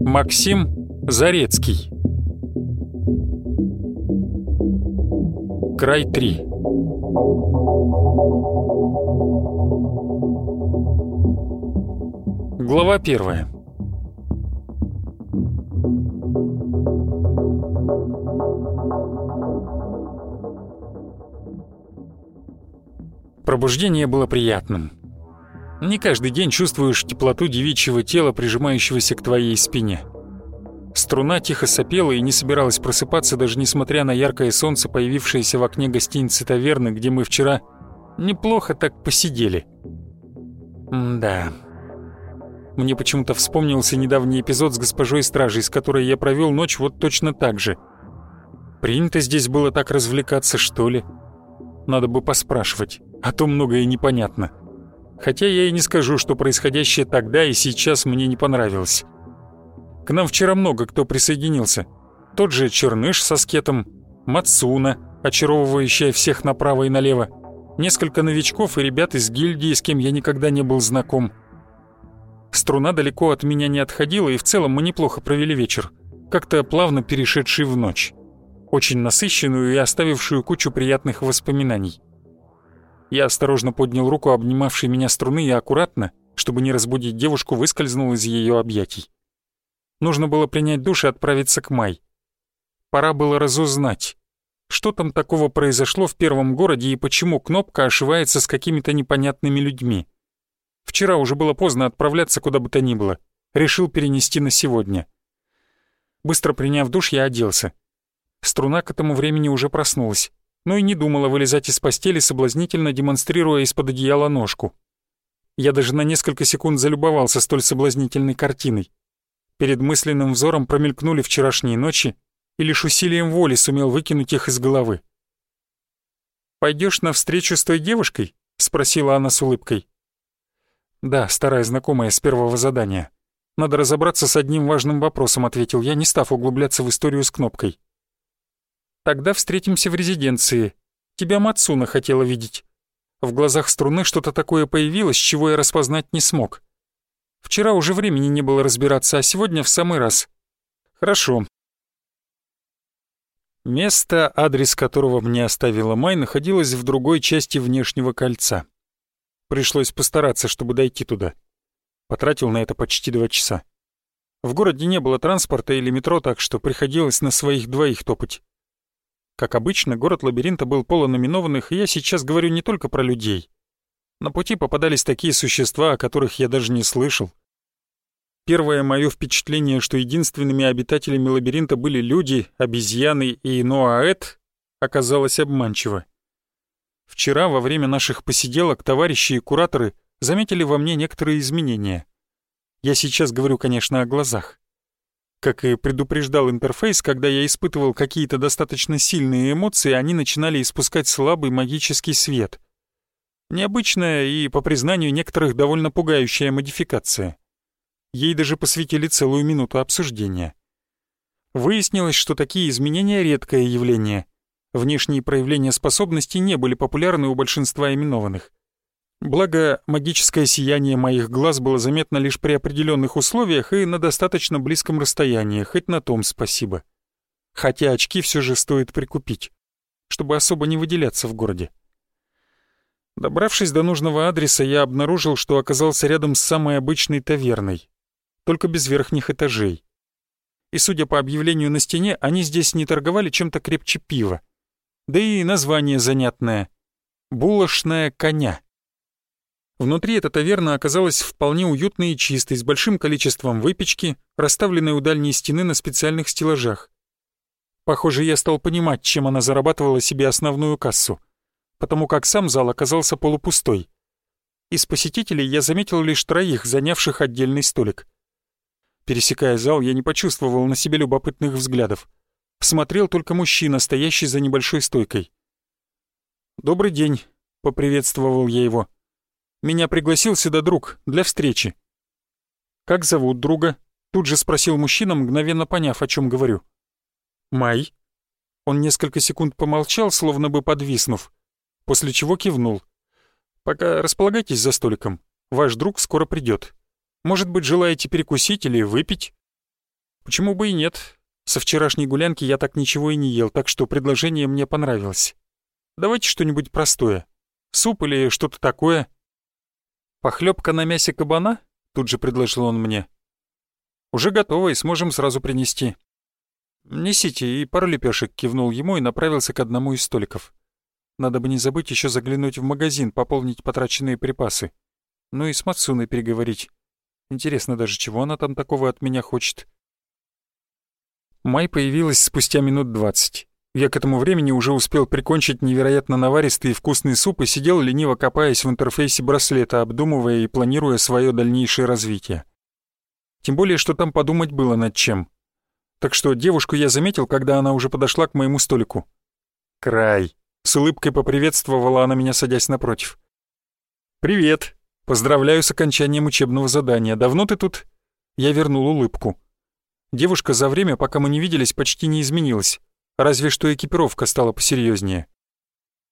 Максим Зарецкий. Край 3 Глава первая Пробуждение было приятным. Не каждый день чувствуешь теплоту девичьего тела, прижимающегося к твоей спине. Струна тихо сопела и не собиралась просыпаться, даже несмотря на яркое солнце, появившееся в окне гостиницы таверны, где мы вчера неплохо так посидели. М да. Мне почему-то вспомнился недавний эпизод с госпожой стражей, с которой я провел ночь вот точно так же. Принято здесь было так развлекаться, что ли? Надо бы поспрашивать, а то многое непонятно. Хотя я и не скажу, что происходящее тогда и сейчас мне не понравилось. К нам вчера много кто присоединился. Тот же Черныш со скетом, Мацуна, очаровывающая всех направо и налево, несколько новичков и ребят из гильдии, с кем я никогда не был знаком. Струна далеко от меня не отходила, и в целом мы неплохо провели вечер, как-то плавно перешедший в ночь, очень насыщенную и оставившую кучу приятных воспоминаний. Я осторожно поднял руку, обнимавшей меня струны, и аккуратно, чтобы не разбудить девушку, выскользнул из ее объятий. Нужно было принять душ и отправиться к Май. Пора было разузнать, что там такого произошло в первом городе и почему Кнопка ошивается с какими-то непонятными людьми. Вчера уже было поздно отправляться куда бы то ни было. Решил перенести на сегодня. Быстро приняв душ, я оделся. Струна к этому времени уже проснулась но и не думала вылезать из постели, соблазнительно демонстрируя из-под одеяла ножку. Я даже на несколько секунд залюбовался столь соблазнительной картиной. Перед мысленным взором промелькнули вчерашние ночи, и лишь усилием воли сумел выкинуть их из головы. «Пойдёшь навстречу с той девушкой?» — спросила она с улыбкой. «Да, старая знакомая с первого задания. Надо разобраться с одним важным вопросом», — ответил я, не став углубляться в историю с кнопкой. Тогда встретимся в резиденции. Тебя Мацуна хотела видеть. В глазах струны что-то такое появилось, чего я распознать не смог. Вчера уже времени не было разбираться, а сегодня в самый раз. Хорошо. Место, адрес которого мне оставила Май, находилось в другой части внешнего кольца. Пришлось постараться, чтобы дойти туда. Потратил на это почти два часа. В городе не было транспорта или метро, так что приходилось на своих двоих топать. Как обычно, город лабиринта был полон именованных, и я сейчас говорю не только про людей. На пути попадались такие существа, о которых я даже не слышал. Первое мое впечатление, что единственными обитателями лабиринта были люди, обезьяны и Ноаэт, оказалось обманчиво. Вчера, во время наших посиделок, товарищи и кураторы заметили во мне некоторые изменения. Я сейчас говорю, конечно, о глазах. Как и предупреждал интерфейс, когда я испытывал какие-то достаточно сильные эмоции, они начинали испускать слабый магический свет. Необычная и, по признанию некоторых, довольно пугающая модификация. Ей даже посвятили целую минуту обсуждения. Выяснилось, что такие изменения — редкое явление. Внешние проявления способностей не были популярны у большинства именованных. Благо, магическое сияние моих глаз было заметно лишь при определенных условиях и на достаточно близком расстоянии, хоть на том спасибо. Хотя очки все же стоит прикупить, чтобы особо не выделяться в городе. Добравшись до нужного адреса, я обнаружил, что оказался рядом с самой обычной таверной, только без верхних этажей. И судя по объявлению на стене, они здесь не торговали чем-то крепче пива. Да и название занятное — «Булошная коня». Внутри эта таверна оказалась вполне уютной и чистой, с большим количеством выпечки, расставленной у дальней стены на специальных стеллажах. Похоже, я стал понимать, чем она зарабатывала себе основную кассу, потому как сам зал оказался полупустой. Из посетителей я заметил лишь троих, занявших отдельный столик. Пересекая зал, я не почувствовал на себе любопытных взглядов. Смотрел только мужчина, стоящий за небольшой стойкой. «Добрый день», — поприветствовал я его. Меня пригласил сюда друг для встречи». «Как зовут друга?» — тут же спросил мужчина, мгновенно поняв, о чем говорю. «Май». Он несколько секунд помолчал, словно бы подвиснув, после чего кивнул. «Пока располагайтесь за столиком. Ваш друг скоро придет. Может быть, желаете перекусить или выпить?» «Почему бы и нет? Со вчерашней гулянки я так ничего и не ел, так что предложение мне понравилось. Давайте что-нибудь простое. Суп или что-то такое?» «Похлебка на мясе кабана?» — тут же предложил он мне. «Уже готово и сможем сразу принести». «Несите и пару лепешек», — кивнул ему и направился к одному из столиков. Надо бы не забыть еще заглянуть в магазин, пополнить потраченные припасы. Ну и с Мацуной переговорить. Интересно даже, чего она там такого от меня хочет. Май появилась спустя минут двадцать. Я к этому времени уже успел прикончить невероятно наваристый и вкусный суп и сидел лениво копаясь в интерфейсе браслета, обдумывая и планируя свое дальнейшее развитие. Тем более, что там подумать было над чем. Так что девушку я заметил, когда она уже подошла к моему столику. «Край!» — с улыбкой поприветствовала она меня, садясь напротив. «Привет! Поздравляю с окончанием учебного задания. Давно ты тут?» Я вернул улыбку. Девушка за время, пока мы не виделись, почти не изменилась. Разве что экипировка стала посерьезнее.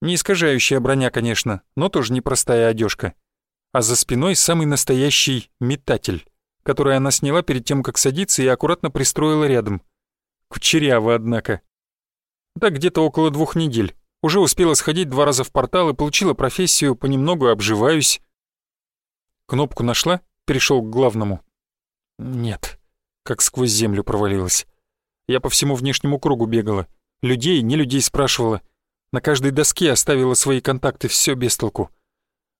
Не искажающая броня, конечно, но тоже непростая одежка. А за спиной самый настоящий метатель который она сняла перед тем, как садиться, и аккуратно пристроила рядом. Кучеряво, однако. Да, где-то около двух недель. Уже успела сходить два раза в портал и получила профессию, понемногу обживаюсь. Кнопку нашла, перешел к главному. Нет, как сквозь землю провалилась. Я по всему внешнему кругу бегала. Людей, не людей спрашивала. На каждой доске оставила свои контакты, все без толку.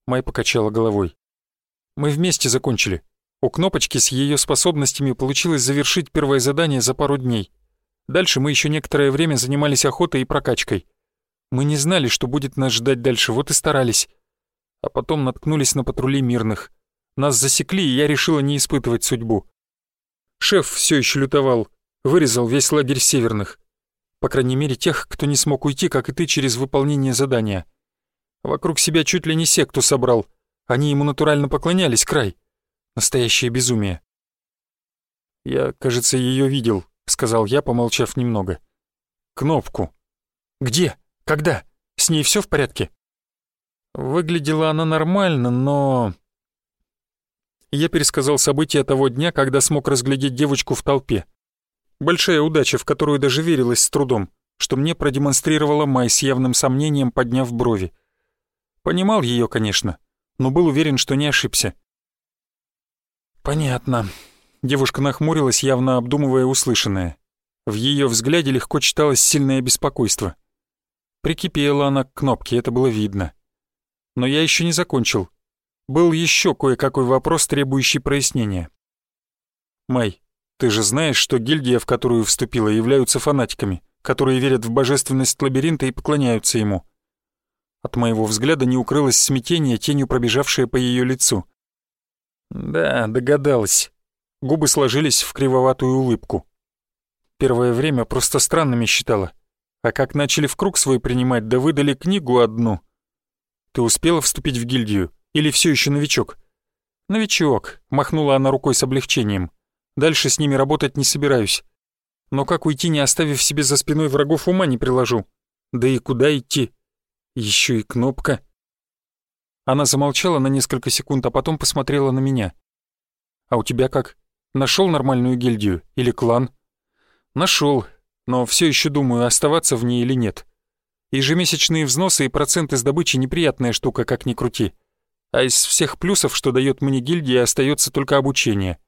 Май покачала головой. Мы вместе закончили. У кнопочки с ее способностями получилось завершить первое задание за пару дней. Дальше мы еще некоторое время занимались охотой и прокачкой. Мы не знали, что будет нас ждать дальше, вот и старались. А потом наткнулись на патрули мирных. Нас засекли, и я решила не испытывать судьбу. Шеф все еще лютовал, вырезал весь лагерь северных. По крайней мере, тех, кто не смог уйти, как и ты, через выполнение задания. Вокруг себя чуть ли не секту собрал. Они ему натурально поклонялись, край. Настоящее безумие. «Я, кажется, ее видел», — сказал я, помолчав немного. «Кнопку». «Где? Когда? С ней все в порядке?» Выглядела она нормально, но... Я пересказал события того дня, когда смог разглядеть девочку в толпе. Большая удача, в которую даже верилась с трудом, что мне продемонстрировала Май с явным сомнением, подняв брови. Понимал ее, конечно, но был уверен, что не ошибся. «Понятно». Девушка нахмурилась, явно обдумывая услышанное. В ее взгляде легко читалось сильное беспокойство. Прикипела она к кнопке, это было видно. Но я еще не закончил. Был еще кое-какой вопрос, требующий прояснения. «Май, ты же знаешь, что гильдия, в которую вступила, являются фанатиками, которые верят в божественность лабиринта и поклоняются ему». От моего взгляда не укрылось смятение, тенью пробежавшее по ее лицу. Да, догадалась. Губы сложились в кривоватую улыбку. Первое время просто странными считала. А как начали в круг свой принимать, да выдали книгу одну. Ты успела вступить в гильдию? Или все еще новичок? Новичок, махнула она рукой с облегчением. Дальше с ними работать не собираюсь. Но как уйти, не оставив себе за спиной врагов, ума не приложу. Да и куда идти? Еще и кнопка. Она замолчала на несколько секунд, а потом посмотрела на меня. «А у тебя как? Нашел нормальную гильдию? Или клан?» Нашел, но все еще думаю, оставаться в ней или нет. Ежемесячные взносы и проценты с добычи неприятная штука, как ни крути. А из всех плюсов, что дает мне гильдия, остается только обучение.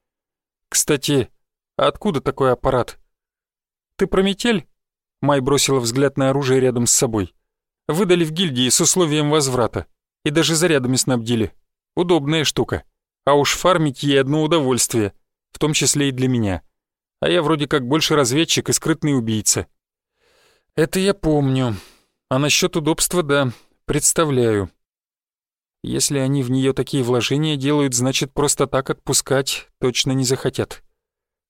Кстати, откуда такой аппарат? Ты про метель? Май бросила взгляд на оружие рядом с собой. Выдали в гильдии с условием возврата и даже зарядами снабдили. Удобная штука. А уж фармить ей одно удовольствие, в том числе и для меня. А я вроде как больше разведчик и скрытный убийца. Это я помню. А насчет удобства, да, представляю. Если они в нее такие вложения делают, значит просто так отпускать точно не захотят.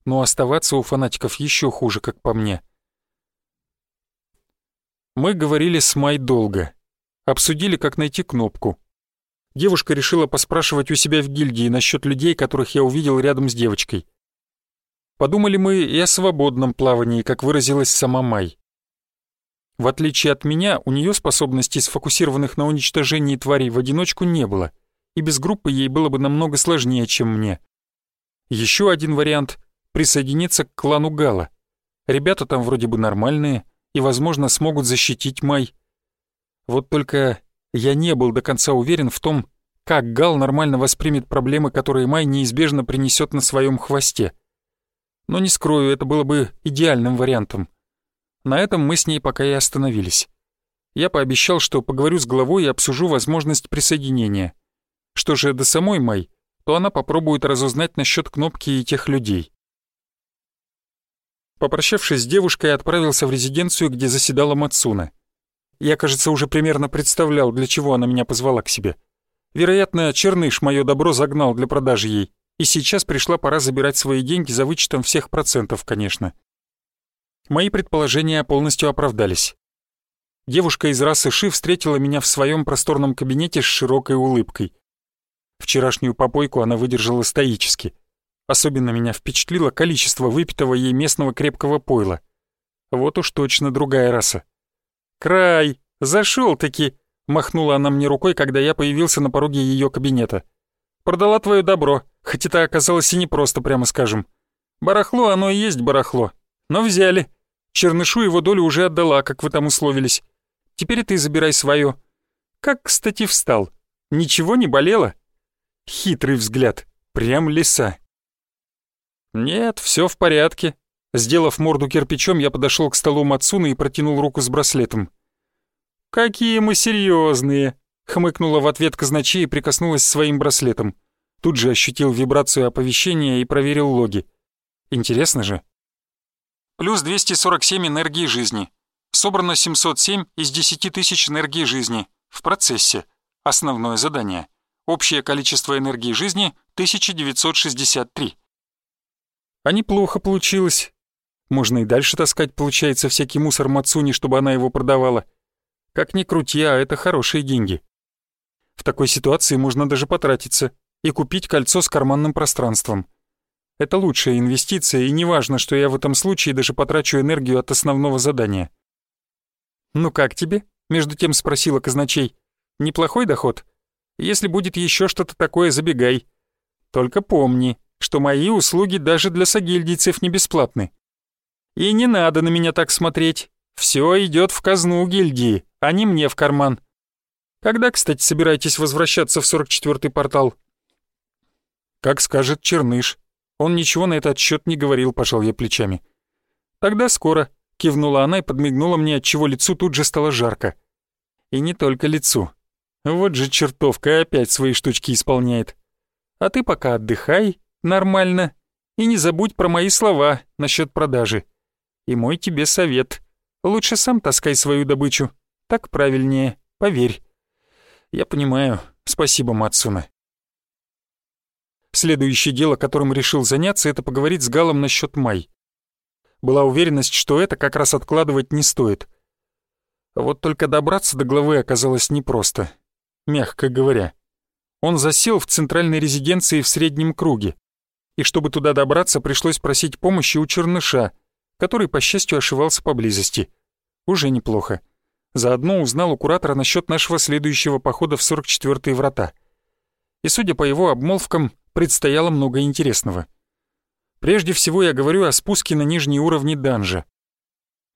Но оставаться у фанатиков еще хуже, как по мне. Мы говорили с Май долго. Обсудили, как найти кнопку. Девушка решила поспрашивать у себя в гильдии насчет людей, которых я увидел рядом с девочкой. Подумали мы и о свободном плавании, как выразилась сама Май. В отличие от меня, у нее способностей, сфокусированных на уничтожении тварей, в одиночку не было, и без группы ей было бы намного сложнее, чем мне. Еще один вариант — присоединиться к клану Гала. Ребята там вроде бы нормальные и, возможно, смогут защитить Май. Вот только я не был до конца уверен в том, как Гал нормально воспримет проблемы, которые Май неизбежно принесет на своем хвосте. Но не скрою, это было бы идеальным вариантом. На этом мы с ней пока и остановились. Я пообещал, что поговорю с главой и обсужу возможность присоединения. Что же до самой Май, то она попробует разузнать насчет кнопки и тех людей. Попрощавшись с девушкой, отправился в резиденцию, где заседала Мацуна. Я, кажется, уже примерно представлял, для чего она меня позвала к себе. Вероятно, черныш мое добро загнал для продажи ей, и сейчас пришла пора забирать свои деньги за вычетом всех процентов, конечно. Мои предположения полностью оправдались. Девушка из расы Ши встретила меня в своем просторном кабинете с широкой улыбкой. Вчерашнюю попойку она выдержала стоически. Особенно меня впечатлило количество выпитого ей местного крепкого пойла. Вот уж точно другая раса. «Край! Зашел-таки!» — махнула она мне рукой, когда я появился на пороге ее кабинета. «Продала твое добро, хоть это оказалось и непросто, прямо скажем. Барахло оно и есть барахло. Но взяли. Чернышу его долю уже отдала, как вы там условились. Теперь ты забирай свое. Как, кстати, встал? Ничего не болело? Хитрый взгляд. Прям лиса. Нет, все в порядке. Сделав морду кирпичом, я подошел к столу Мацуны и протянул руку с браслетом. «Какие мы серьезные! хмыкнула в ответ казначей и прикоснулась своим браслетом. Тут же ощутил вибрацию оповещения и проверил логи. Интересно же, плюс 247 энергии жизни. Собрано 707 из 10 тысяч энергии жизни. В процессе. Основное задание. Общее количество энергии жизни — 1963. А неплохо получилось. Можно и дальше таскать, получается, всякий мусор Мацуни, чтобы она его продавала. Как ни крути, а это хорошие деньги. В такой ситуации можно даже потратиться и купить кольцо с карманным пространством. Это лучшая инвестиция, и неважно, что я в этом случае даже потрачу энергию от основного задания. «Ну как тебе?» — между тем спросила казначей. «Неплохой доход? Если будет еще что-то такое, забегай. Только помни, что мои услуги даже для сагильдийцев не бесплатны. И не надо на меня так смотреть. Все идет в казну гильдии, а не мне в карман. Когда, кстати, собираетесь возвращаться в 44-й портал?» «Как скажет Черныш», он ничего на этот счет не говорил, пожал я плечами. «Тогда скоро», — кивнула она и подмигнула мне, отчего лицу тут же стало жарко. И не только лицу. Вот же чертовка опять свои штучки исполняет. А ты пока отдыхай, нормально, и не забудь про мои слова насчет продажи. И мой тебе совет. Лучше сам таскай свою добычу. Так правильнее, поверь. Я понимаю. Спасибо, Мацуна. Следующее дело, которым решил заняться, это поговорить с Галом насчет Май. Была уверенность, что это как раз откладывать не стоит. Вот только добраться до главы оказалось непросто, мягко говоря. Он засел в центральной резиденции в среднем круге, и чтобы туда добраться, пришлось просить помощи у черныша, который, по счастью, ошивался поблизости. Уже неплохо. Заодно узнал у куратора насчет нашего следующего похода в 44-е врата. И, судя по его обмолвкам, предстояло много интересного. Прежде всего я говорю о спуске на нижние уровни данжа.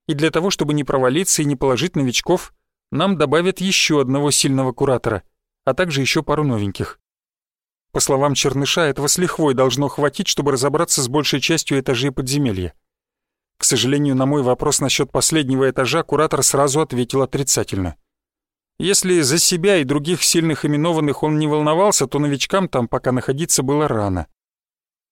И для того, чтобы не провалиться и не положить новичков, нам добавят еще одного сильного куратора, а также еще пару новеньких. По словам Черныша, этого с лихвой должно хватить, чтобы разобраться с большей частью этажей подземелья. К сожалению, на мой вопрос насчет последнего этажа куратор сразу ответил отрицательно. Если за себя и других сильных именованных он не волновался, то новичкам там пока находиться было рано.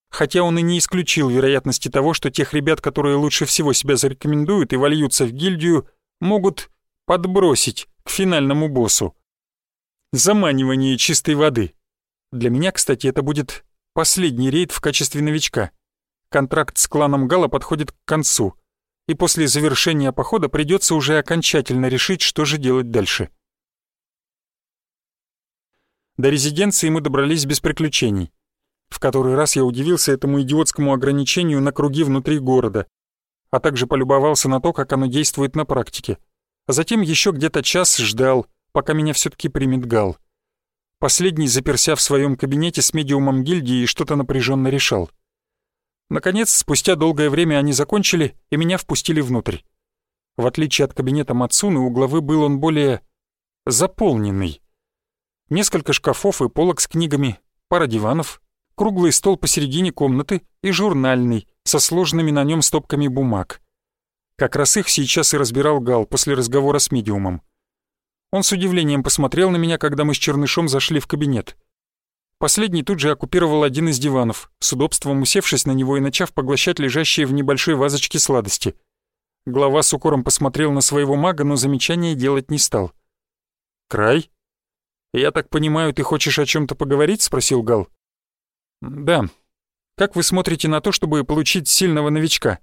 Хотя он и не исключил вероятности того, что тех ребят, которые лучше всего себя зарекомендуют и вольются в гильдию, могут подбросить к финальному боссу. Заманивание чистой воды. Для меня, кстати, это будет последний рейд в качестве новичка. Контракт с кланом Гала подходит к концу, и после завершения похода придется уже окончательно решить, что же делать дальше. До резиденции мы добрались без приключений. В который раз я удивился этому идиотскому ограничению на круги внутри города, а также полюбовался на то, как оно действует на практике. а затем еще где-то час ждал, пока меня все-таки примет Гал. Последний, заперся в своем кабинете с медиумом гильдии, что-то напряженно решал. Наконец, спустя долгое время они закончили, и меня впустили внутрь. В отличие от кабинета Мацуны, у главы был он более заполненный. Несколько шкафов и полок с книгами, пара диванов, круглый стол посередине комнаты и журнальный, со сложными на нем стопками бумаг. Как раз их сейчас и разбирал Гал после разговора с медиумом. Он с удивлением посмотрел на меня, когда мы с Чернышом зашли в кабинет. Последний тут же оккупировал один из диванов, с удобством усевшись на него и начав поглощать лежащие в небольшой вазочке сладости. Глава с укором посмотрел на своего мага, но замечания делать не стал. «Край?» «Я так понимаю, ты хочешь о чем то поговорить?» — спросил Гал. «Да. Как вы смотрите на то, чтобы получить сильного новичка?»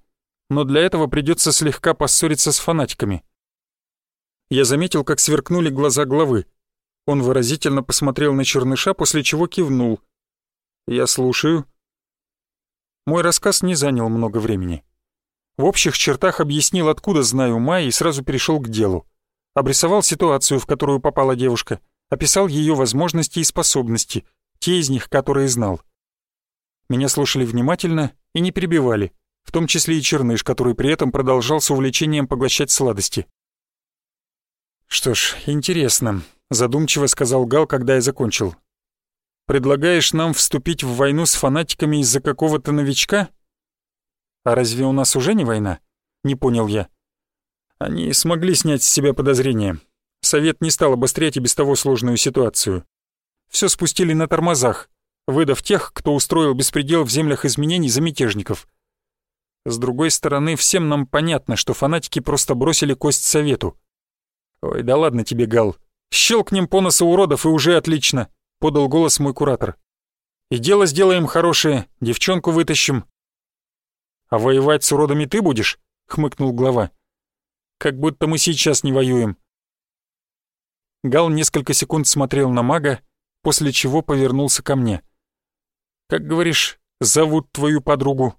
но для этого придется слегка поссориться с фанатиками. Я заметил, как сверкнули глаза главы. Он выразительно посмотрел на черныша, после чего кивнул. «Я слушаю». Мой рассказ не занял много времени. В общих чертах объяснил, откуда знаю Май, и сразу перешел к делу. Обрисовал ситуацию, в которую попала девушка, описал ее возможности и способности, те из них, которые знал. Меня слушали внимательно и не перебивали, в том числе и Черныш, который при этом продолжал с увлечением поглощать сладости. «Что ж, интересно», — задумчиво сказал Гал, когда я закончил. «Предлагаешь нам вступить в войну с фанатиками из-за какого-то новичка?» «А разве у нас уже не война?» — не понял я. Они смогли снять с себя подозрения. Совет не стал обострять и без того сложную ситуацию. Все спустили на тормозах, выдав тех, кто устроил беспредел в землях изменений за мятежников. С другой стороны, всем нам понятно, что фанатики просто бросили кость совету. «Ой, да ладно тебе, Гал. Щелкнем по носу уродов и уже отлично», — подал голос мой куратор. «И дело сделаем хорошее, девчонку вытащим». «А воевать с уродами ты будешь?» — хмыкнул глава. «Как будто мы сейчас не воюем». Гал несколько секунд смотрел на мага, после чего повернулся ко мне. «Как говоришь, зовут твою подругу?»